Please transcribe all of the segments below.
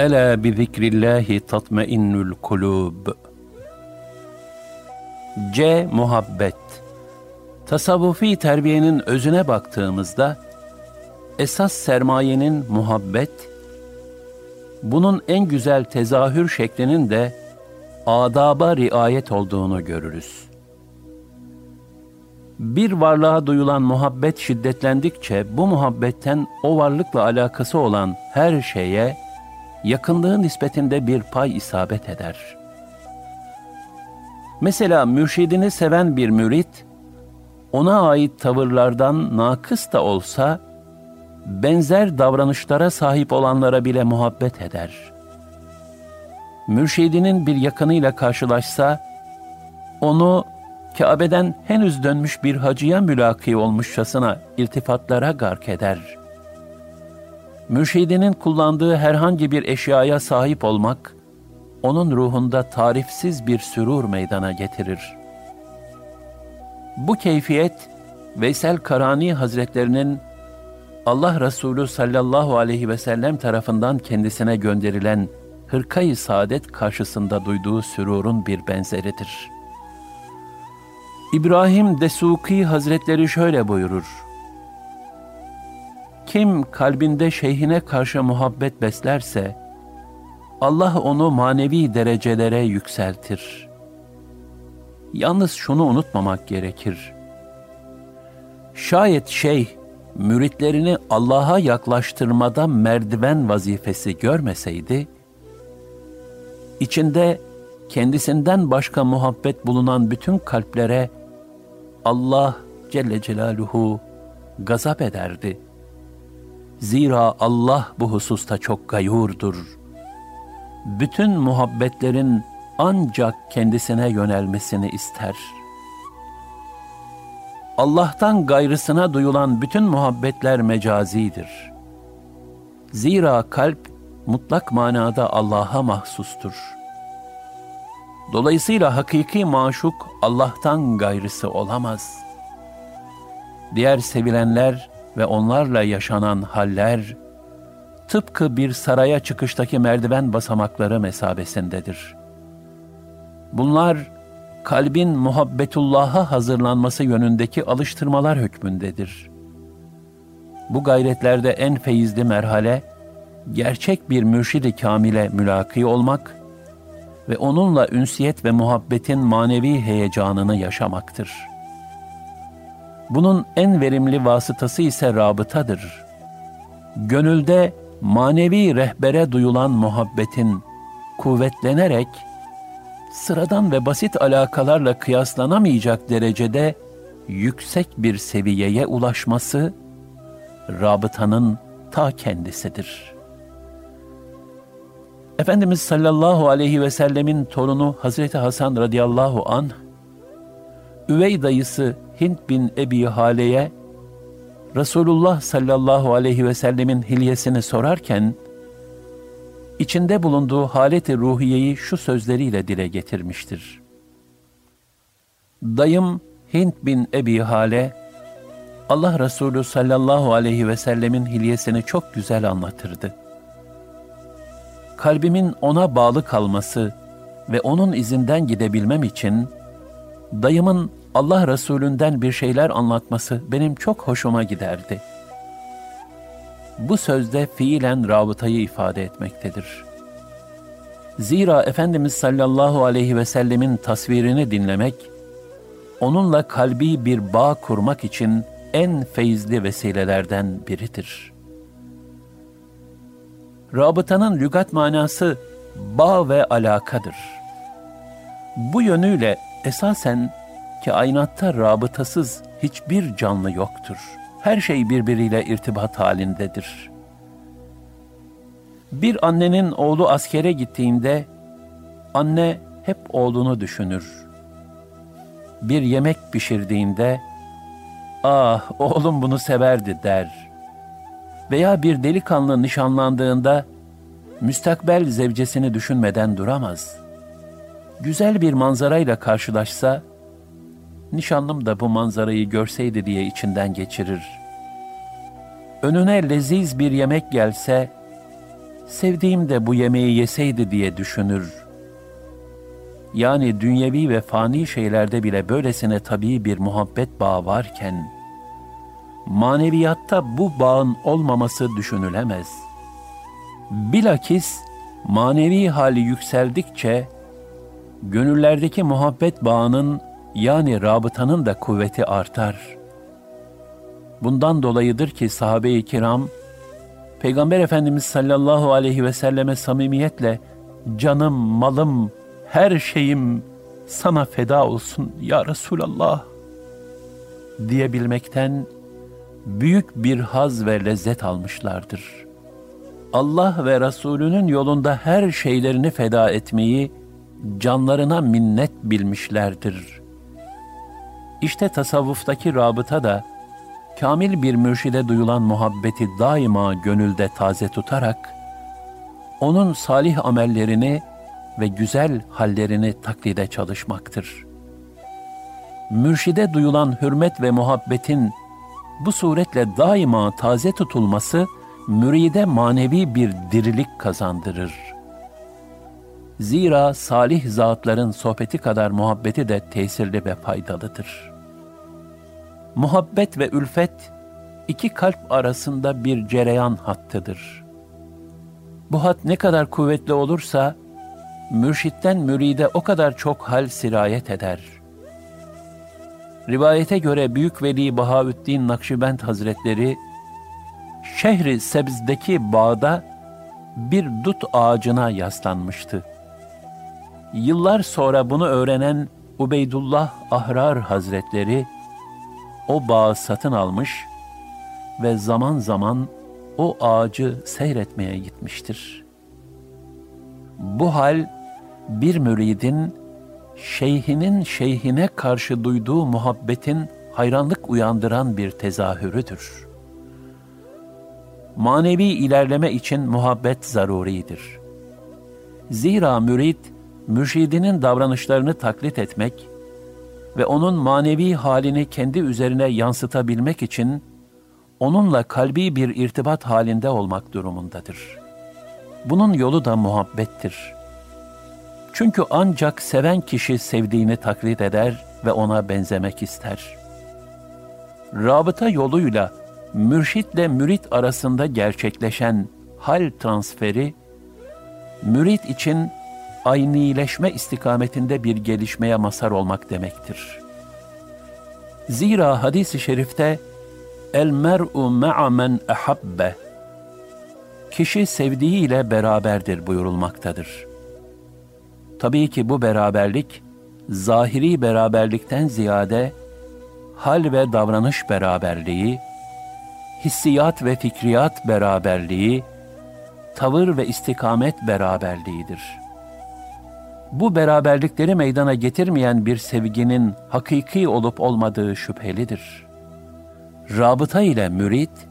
Ela bi zikrillahi tatmainnul kulub. C. Muhabbet Tasavvufi terbiyenin özüne baktığımızda, esas sermayenin muhabbet, bunun en güzel tezahür şeklinin de adaba riayet olduğunu görürüz. Bir varlığa duyulan muhabbet şiddetlendikçe bu muhabbetten o varlıkla alakası olan her şeye yakınlığı nispetinde bir pay isabet eder. Mesela mürşidini seven bir mürit, ona ait tavırlardan nakıs da olsa, benzer davranışlara sahip olanlara bile muhabbet eder. Mürşidinin bir yakınıyla karşılaşsa, onu Kabe'den henüz dönmüş bir hacıya mülaki olmuşçasına iltifatlara gark eder. Mürşidinin kullandığı herhangi bir eşyaya sahip olmak, onun ruhunda tarifsiz bir sürur meydana getirir. Bu keyfiyet, Veysel Karani Hazretlerinin Allah Resulü sallallahu aleyhi ve sellem tarafından kendisine gönderilen hırkayı saadet karşısında duyduğu sürurun bir benzeridir.'' İbrahim Desuki Hazretleri şöyle buyurur. Kim kalbinde şeyhine karşı muhabbet beslerse, Allah onu manevi derecelere yükseltir. Yalnız şunu unutmamak gerekir. Şayet şeyh, müritlerini Allah'a yaklaştırmada merdiven vazifesi görmeseydi, içinde kendisinden başka muhabbet bulunan bütün kalplere Allah Celle Celaluhu gazap ederdi. Zira Allah bu hususta çok gayurdur. Bütün muhabbetlerin ancak kendisine yönelmesini ister. Allah'tan gayrısına duyulan bütün muhabbetler mecazidir. Zira kalp mutlak manada Allah'a mahsustur.'' Dolayısıyla hakiki maşuk Allah'tan gayrısı olamaz. Diğer sevilenler ve onlarla yaşanan haller, tıpkı bir saraya çıkıştaki merdiven basamakları mesabesindedir. Bunlar, kalbin muhabbetullah'a hazırlanması yönündeki alıştırmalar hükmündedir. Bu gayretlerde en feyizli merhale, gerçek bir mürşidi kamile mülaki olmak ve onunla ünsiyet ve muhabbetin manevi heyecanını yaşamaktır. Bunun en verimli vasıtası ise rabıtadır. Gönülde manevi rehbere duyulan muhabbetin kuvvetlenerek sıradan ve basit alakalarla kıyaslanamayacak derecede yüksek bir seviyeye ulaşması rabıtanın ta kendisidir.'' Efendimiz sallallahu aleyhi ve sellemin torunu Hazreti Hasan radıyallahu an üvey dayısı Hint bin Ebi Hale'ye Resulullah sallallahu aleyhi ve sellemin hilyesini sorarken içinde bulunduğu haleti ruhiyeyi şu sözleriyle dile getirmiştir. Dayım Hint bin Ebi Hale Allah Resulü sallallahu aleyhi ve sellemin hilyesini çok güzel anlatırdı.'' kalbimin ona bağlı kalması ve onun izinden gidebilmem için dayımın Allah Resulünden bir şeyler anlatması benim çok hoşuma giderdi. Bu sözde fiilen rabıtayı ifade etmektedir. Zira Efendimiz sallallahu aleyhi ve sellemin tasvirini dinlemek, onunla kalbi bir bağ kurmak için en feyizli vesilelerden biridir.'' rabıtanın lügat manası bağ ve alakadır. Bu yönüyle esasen kainatta rabıtasız hiçbir canlı yoktur. Her şey birbiriyle irtibat halindedir. Bir annenin oğlu askere gittiğinde anne hep oğlunu düşünür. Bir yemek pişirdiğinde ah oğlum bunu severdi der.'' veya bir delikanlı nişanlandığında müstakbel zevcesini düşünmeden duramaz. Güzel bir manzarayla karşılaşsa, nişanlım da bu manzarayı görseydi diye içinden geçirir. Önüne leziz bir yemek gelse, sevdiğim de bu yemeği yeseydi diye düşünür. Yani dünyevi ve fani şeylerde bile böylesine tabii bir muhabbet bağı varken, maneviyatta bu bağın olmaması düşünülemez. Bilakis manevi hali yükseldikçe, gönüllerdeki muhabbet bağının yani rabıtanın da kuvveti artar. Bundan dolayıdır ki sahabe-i kiram, Peygamber Efendimiz sallallahu aleyhi ve selleme samimiyetle canım, malım, her şeyim sana feda olsun ya Resulallah diyebilmekten büyük bir haz ve lezzet almışlardır. Allah ve Resulünün yolunda her şeylerini feda etmeyi canlarına minnet bilmişlerdir. İşte tasavvuftaki rabıta da kamil bir mürşide duyulan muhabbeti daima gönülde taze tutarak, onun salih amellerini ve güzel hallerini taklide çalışmaktır. Mürşide duyulan hürmet ve muhabbetin bu suretle daima taze tutulması, müride manevi bir dirilik kazandırır. Zira salih zatların sohbeti kadar muhabbeti de tesirli ve faydalıdır.'' Muhabbet ve ülfet iki kalp arasında bir cereyan hattıdır. Bu hat ne kadar kuvvetli olursa mürşitten müride o kadar çok hal sirayet eder. Rivayete göre Büyük Veli Bahaüddin Nakşibend Hazretleri şehri Sebz'deki bağda bir dut ağacına yaslanmıştı. Yıllar sonra bunu öğrenen Ubeydullah Ahrar Hazretleri o bağı satın almış ve zaman zaman o ağacı seyretmeye gitmiştir. Bu hal bir müridin şeyhinin şeyhine karşı duyduğu muhabbetin hayranlık uyandıran bir tezahürüdür. Manevi ilerleme için muhabbet zaruridir. Zira mürid, mürşidinin davranışlarını taklit etmek ve onun manevi halini kendi üzerine yansıtabilmek için onunla kalbi bir irtibat halinde olmak durumundadır. Bunun yolu da muhabbettir. Çünkü ancak seven kişi sevdiğini taklit eder ve ona benzemek ister. Rabıta yoluyla mürşitle mürit arasında gerçekleşen hal transferi, mürit için aynileşme istikametinde bir gelişmeye mazhar olmak demektir. Zira hadis-i şerifte el mer'u ma'a men ahabbe kişi sevdiğiyle beraberdir buyurulmaktadır. Tabii ki bu beraberlik zahiri beraberlikten ziyade hal ve davranış beraberliği, hissiyat ve fikriyat beraberliği, tavır ve istikamet beraberliğidir.'' Bu beraberlikleri meydana getirmeyen bir sevginin hakiki olup olmadığı şüphelidir. Rabıta ile mürit,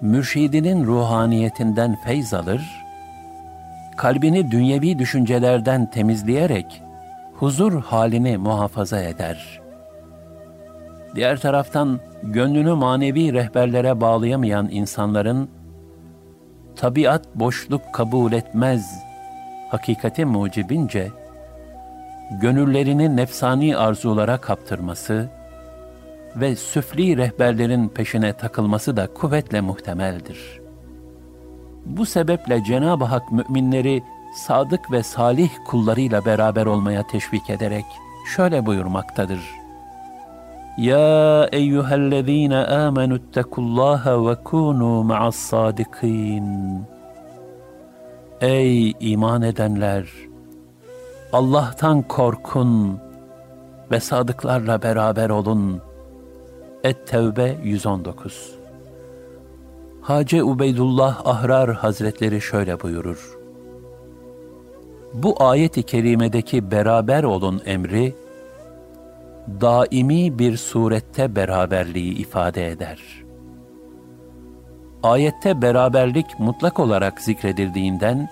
mürşidinin ruhaniyetinden feyz alır, kalbini dünyevi düşüncelerden temizleyerek huzur halini muhafaza eder. Diğer taraftan gönlünü manevi rehberlere bağlayamayan insanların tabiat boşluk kabul etmez hakikati mucibince gönüllerini nefsani arzulara kaptırması ve süfli rehberlerin peşine takılması da kuvvetle muhtemeldir. Bu sebeple Cenab-ı Hak müminleri sadık ve salih kullarıyla beraber olmaya teşvik ederek şöyle buyurmaktadır. Ya eyyühellezine amenu ittekullaha ve kunu ma'as sadikin. Ey iman edenler! Allah'tan korkun ve sadıklarla beraber olun. Et-Tevbe 119 Hacı Ubeydullah Ahrar Hazretleri şöyle buyurur. Bu ayet-i kerimedeki beraber olun emri, daimi bir surette beraberliği ifade eder. Ayette beraberlik mutlak olarak zikredildiğinden,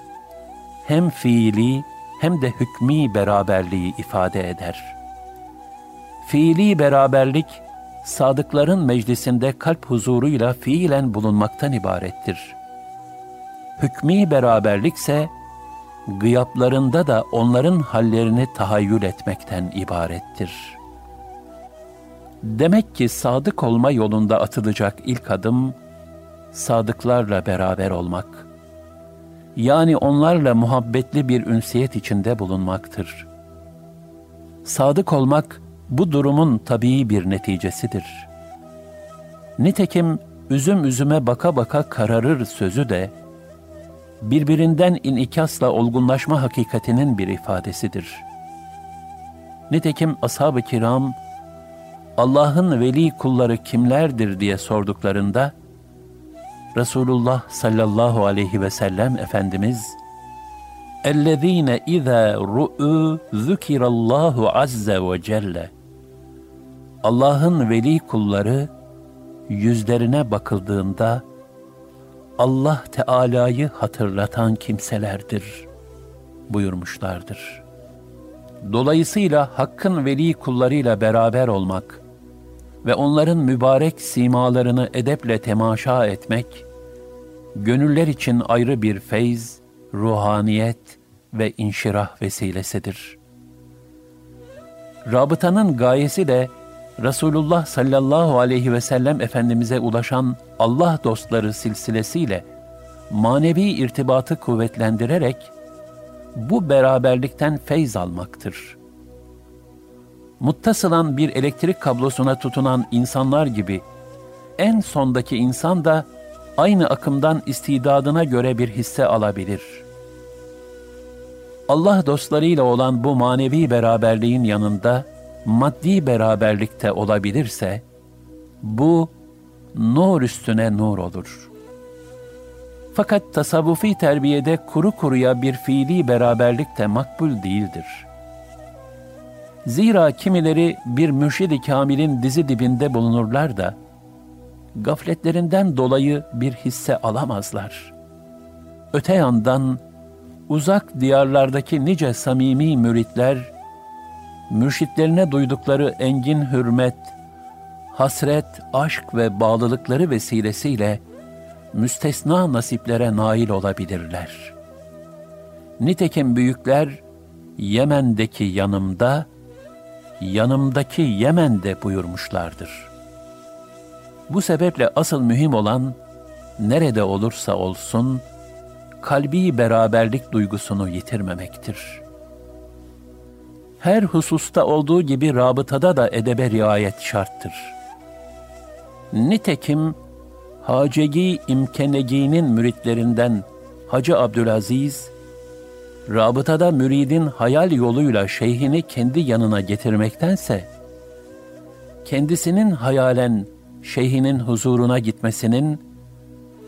hem fiili hem de hükmî beraberliği ifade eder. Fiili beraberlik, sadıkların meclisinde kalp huzuruyla fiilen bulunmaktan ibarettir. hükmî beraberlikse, gıyaplarında da onların hallerini tahayyül etmekten ibarettir. Demek ki sadık olma yolunda atılacak ilk adım, sadıklarla beraber olmak. Yani onlarla muhabbetli bir ünsiyet içinde bulunmaktır. Sadık olmak, bu durumun tabii bir neticesidir. Nitekim üzüm üzüme baka baka kararır sözü de, birbirinden inikasla olgunlaşma hakikatinin bir ifadesidir. Nitekim ashab-ı kiram, Allah'ın veli kulları kimlerdir diye sorduklarında, Resulullah sallallahu aleyhi ve sellem Efendimiz, اَلَّذ۪ينَ اِذَا رُؤُوا ذُكِرَ اللّٰهُ عَزَّ وَجَلَّ Allah'ın veli kulları, yüzlerine bakıldığında, Allah Teala'yı hatırlatan kimselerdir buyurmuşlardır. Dolayısıyla Hakk'ın veli kullarıyla beraber olmak ve onların mübarek simalarını edeple temaşa etmek, gönüller için ayrı bir feyz, ruhaniyet ve inşirah vesilesidir. Rabıtanın gayesi de Resulullah sallallahu aleyhi ve sellem Efendimiz'e ulaşan Allah dostları silsilesiyle manevi irtibatı kuvvetlendirerek bu beraberlikten feyz almaktır. Muttasılan bir elektrik kablosuna tutunan insanlar gibi en sondaki insan da aynı akımdan istidadına göre bir hisse alabilir. Allah dostlarıyla olan bu manevi beraberliğin yanında maddi beraberlikte olabilirse, bu nur üstüne nur olur. Fakat tasavvufi terbiyede kuru kuruya bir fiili beraberlik de makbul değildir. Zira kimileri bir mürşid-i kamilin dizi dibinde bulunurlar da, gafletlerinden dolayı bir hisse alamazlar. Öte yandan, uzak diyarlardaki nice samimi müritler, mürşitlerine duydukları engin hürmet, hasret, aşk ve bağlılıkları vesilesiyle müstesna nasiplere nail olabilirler. Nitekim büyükler Yemen'deki yanımda, yanımdaki Yemen'de buyurmuşlardır. Bu sebeple asıl mühim olan nerede olursa olsun kalbi beraberlik duygusunu yitirmemektir.'' her hususta olduğu gibi rabıtada da edebe riayet şarttır. Nitekim Hacegi İmkenegi'nin müritlerinden Hacı Abdülaziz, rabıtada müridin hayal yoluyla şeyhini kendi yanına getirmektense, kendisinin hayalen şeyhinin huzuruna gitmesinin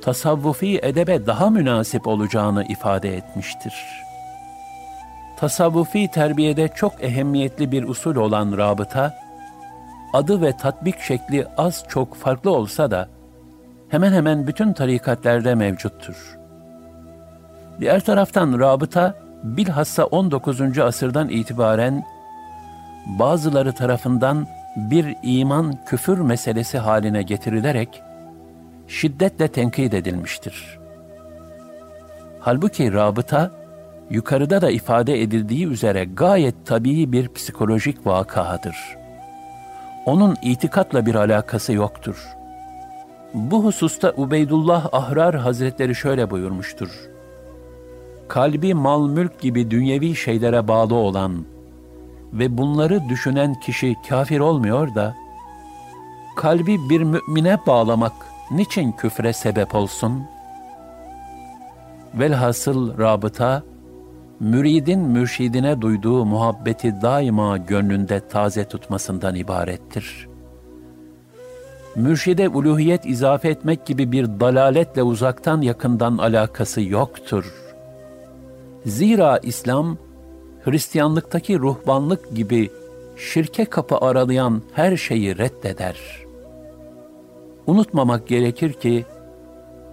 tasavvufi edebe daha münasip olacağını ifade etmiştir.'' tasavvufi terbiyede çok ehemmiyetli bir usul olan rabıta, adı ve tatbik şekli az çok farklı olsa da hemen hemen bütün tarikatlerde mevcuttur. Diğer taraftan rabıta bilhassa 19. asırdan itibaren bazıları tarafından bir iman küfür meselesi haline getirilerek şiddetle tenkit edilmiştir. Halbuki rabıta yukarıda da ifade edildiği üzere gayet tabii bir psikolojik vakadır. Onun itikatla bir alakası yoktur. Bu hususta Ubeydullah Ahrar Hazretleri şöyle buyurmuştur. Kalbi mal mülk gibi dünyevi şeylere bağlı olan ve bunları düşünen kişi kafir olmuyor da, kalbi bir mümine bağlamak niçin küfre sebep olsun? Velhasıl rabıta, müridin mürşidine duyduğu muhabbeti daima gönlünde taze tutmasından ibarettir. Mürşide uluhiyet izafe etmek gibi bir dalaletle uzaktan yakından alakası yoktur. Zira İslam, Hristiyanlıktaki ruhbanlık gibi şirke kapı aralayan her şeyi reddeder. Unutmamak gerekir ki,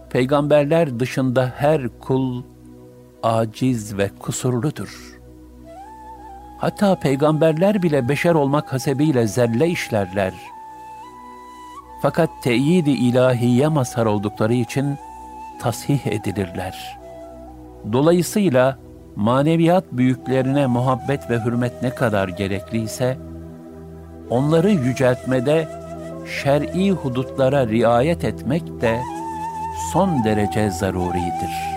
peygamberler dışında her kul, aciz ve kusurludur. Hatta peygamberler bile beşer olmak hasebiyle zelle işlerler. Fakat teyidi ilahiye mazhar oldukları için tasih edilirler. Dolayısıyla maneviyat büyüklerine muhabbet ve hürmet ne kadar gerekliyse, onları yüceltmede şer'i hudutlara riayet etmek de son derece zaruridir.''